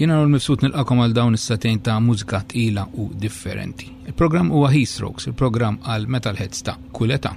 Jena għal mifsut nil-qakom għal dawn is-satejn ta' mużika tqila u differenti. Il-programm huwa Heat Strokes, il-programm għal Metalheads ta' kuleta.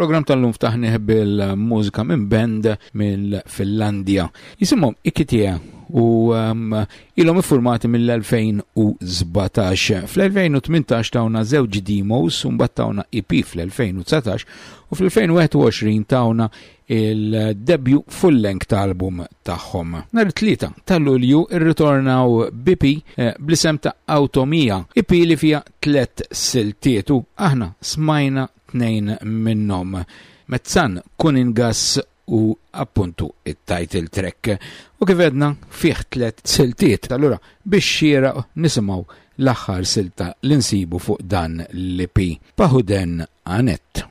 Il-program tal-lum ftaħniħ bil-mużika minn band mill-Finlandja. Jisimhom Ikitia u um, ilhom iffurmati mill-2017. Fl-2018 tawna żewġ demos, u mbagħad tawna EP fl-2019 u fl-2021 tawna il-debju full-length album tagħhom. Nar it-tlieta tal-Lulju rritornaw BP e eh, bl-isem ta' Automija, EP li fija tlet siltietu, aħna smajna tnejn minnhom. Mezzan Kuningas u appuntu it-title track u kif edna fih tlet siltiet allura biex xiera nisimgħu l-aħħar silta li nsibu fuq dan l-IP Pahuden Anet.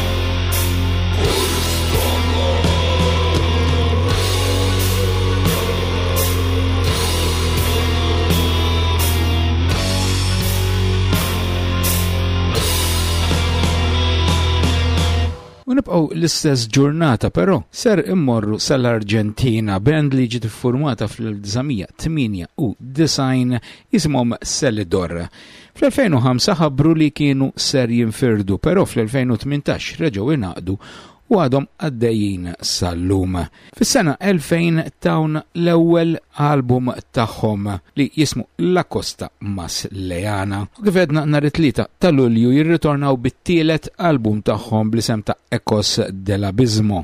nibqgħu l-istess ġurnata però ser immorru sal-Arġentina band li ġiet iffurmata fl-1998 jisimhom Selidor. Fl-2005 ħabbru li kienu ser jinfirdu, però fl-2018 reġgħu ingħaqdu u għadhom għaddejjin sal-lum. Fis-sena 2000 tawn l-ewwel album tagħhom li jismu La Costa Mas Leana. U kif edna nhar it-tlieta ta' Lulju jirritornaw bit-tielet album tagħhom bl-isem ta' Ecos dell'Abismo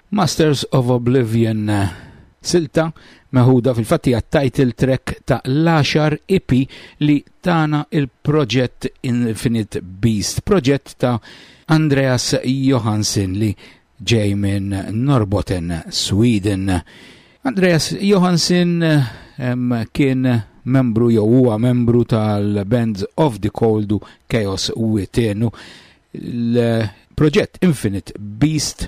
Masters of Oblivion, silta meħuda fil-fatt hija title track ta' l-10 EP li tana il-proġett Infinite Beast, proġett ta' Andreas Johansson li ġej minn Norbotten, Sweden. Andreas Johansson kien membru jew huwa membru tal-bands of the Cold u Chaos Within. L-proġett Infinite Beast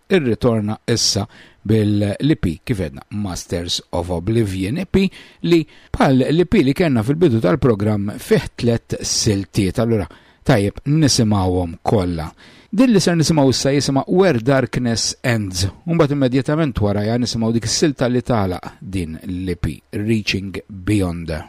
irritorna issa bil-LP kif edna Masters of Oblivion EP li bħal l-EP li kellna fil-bidu tal-programm fih tlet siltiet allura tajjeb nisimgħuhom kollha. Din li ser nisimgħu issa jisimha Where Darkness Ends, u mbagħad immedjatament warajha nisimgħu dik is-silta li tagħlaq din l-EP Reaching Beyond.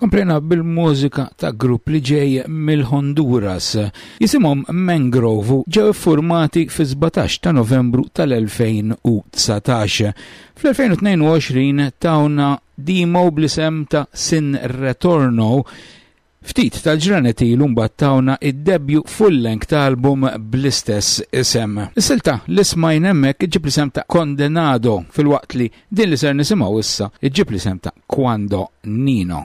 Komprena bil-mużika ta' grupp li ġej mill-Honduras. Jisimhom Mangrove ġew formati fi 17 ta' Novembru tal-2019. Fl-2022 tawna demo blisem ta' Sin Retorno Ftit tal-ġranet ilu mbagħad tawna d-debju full-length album bl-istess isem. Is-silta li smajna hemmhekk iġġib l-isem ta' Condenado filwaqt li din li ser nisimgħu issa iġġib l-isem ta' Cuando Nino.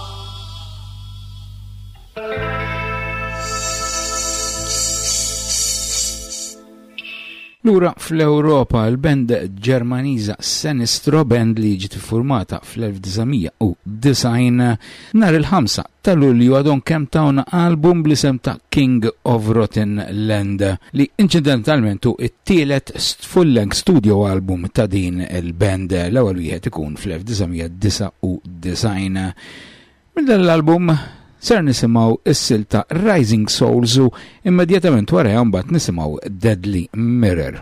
Lura fl-Ewropa l-band Ġermaniża Senistro band li ġiet formata fl-1990 nhar il-5 ta' Lulju għadhom kemm tawna album bl-isem ta' King of Rotten Land li inċidentalment hu t-tielet full-length studio album ta' din il-band l-ewwel wieħed ikun fl-1999. design. Minn dan l-album ser nisimgħu s-silta Rising Souls u immedjatament wara mbagħad nisimgħu Deadly Mirror.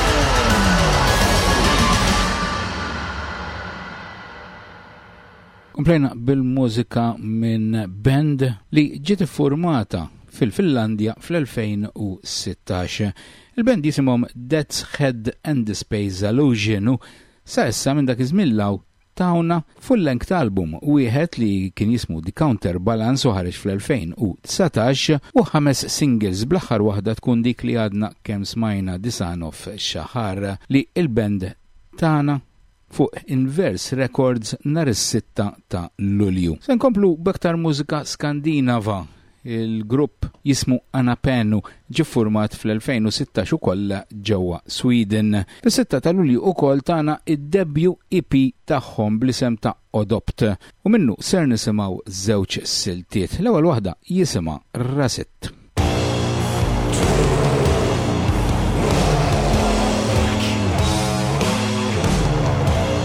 Komplejna bil-mużika minn band li ġiet formata fil-Finlandja fl-2016. Il-band jisimhom Death's Head and the Space Illusion u sa issa minn dak iż-żmien law tawna full-length album, wieħed li kien jismu The Counter Balance u ħareġ fl-2019, u ħames singles bl-aħħar waħda tkun dik li għadna kemm smajna Disanov Xahar li l-band tana fuq Inverse Records nhar is-sitta ta' Lulju. Se nkomplu b'aktar mużika Skandinava Il-grupp jismu Anapenu ġie ffurmat fl-2016 u kollha ġewwa Sweden. Fis-sitta ta' Lulju ukoll tana id-debbju EP tagħhom bl-isem ta' Odopt u minnu ser nisimgħu żewġ siltiet. L-ewwel waħda jisimha Rasit.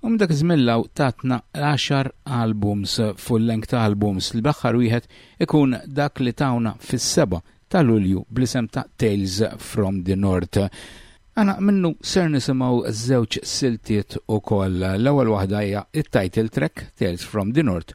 U minn dak iż-żmien law tatna għaxar albums, full length albums, li bl-aħħar wieħed ikun dak li tawna fis-seba' ta' Lulju bl-isem ta' Tales from the North. Għana minnu ser nisimgħu żewġ siltiet ukoll. L-ewwel waħda hija t-title track, Tales from the North,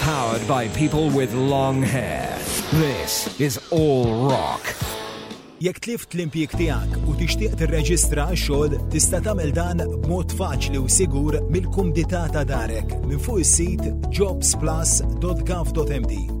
Powered by people with long hair. This is All Rock. Jekk tlift l-impjieg tiegħek u tixtieq tirreġistra għax-xogħol, tista' tagħmel dan b'mod faċli u sigur mill-kumdità ta' darek minn fuq is-sit jobsplus.gov.md.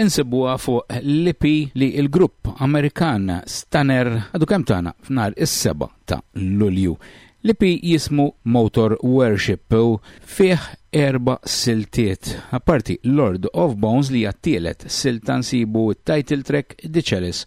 Insibuha fuq l-EP li l-grupp Amerikan Staner għadu kemm tana f'nar is-7 ta' Lulju. L-EP jismu Motor Worship u fih erba' siltiet. Apparti Lord of Bones li hija t-tielet silta nsibu t-title track The Chalice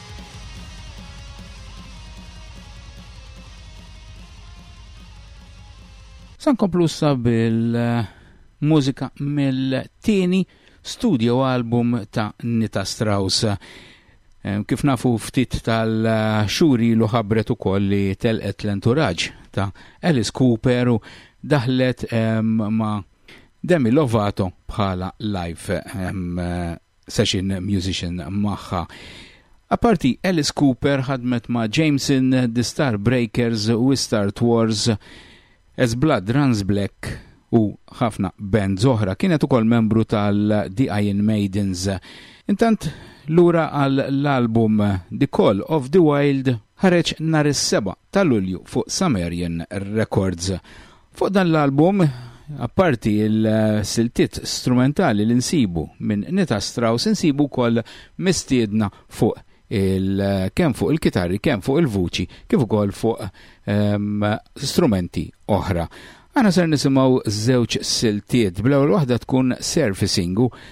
San komplu issa bil-mużika eh, mill-tieni studio album ta' Nita Strauss. Eh, kif nafu ftit tal-xuri lu ħabret ukoll li telqet l-enturaġġ ta' Alice Cooper u daħlet eh, ma' Demi Lovato bħala live session musician magħha. Apparti Alice Cooper ħadmet ma' Jameson, The Star Breakers u Star Tours, As Blood Runs Black u ħafna bands oħra. Kienet ukoll membru tal-The Iron Maidens. Intant lura għal l-album The Call of the Wild ħareġ nhar is-7 ta' Lulju fuq Sumerian Records. Fuq dan l-album, apparti il-siltiet strumentali li nsibu minn Nita Strauss, nsibu wkoll mistiedna fuq il kemm fuq il-kitarri, kemm fuq il-vuċi, kif ukoll fuq um, strumenti oħra. Għana ser nisimaw żewġ siltiet, bl-ewwel waħda tkun Surfacing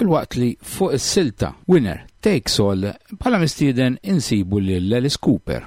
fil-waqt li fuq is-silta Winner Takes All bħala mistieden insibu lil Alice Cooper.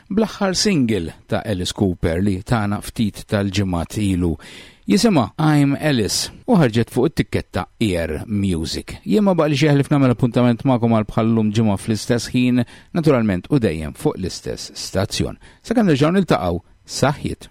Bl-aħħar single ta' Alice Cooper li tana ftit tal-ġimgħat ilu, jisimha I'm Alice u ħarġet fuq it-tikketta Ear Music. Jien ma baqlix jeħlif nagħmel appuntament magħkom għal bħal-lum ġimgħa fl-istess ħin, naturalment u dejjem fuq l-istess stazzjon. Sakemm nerġgħu niltaqgħu, saħħiet!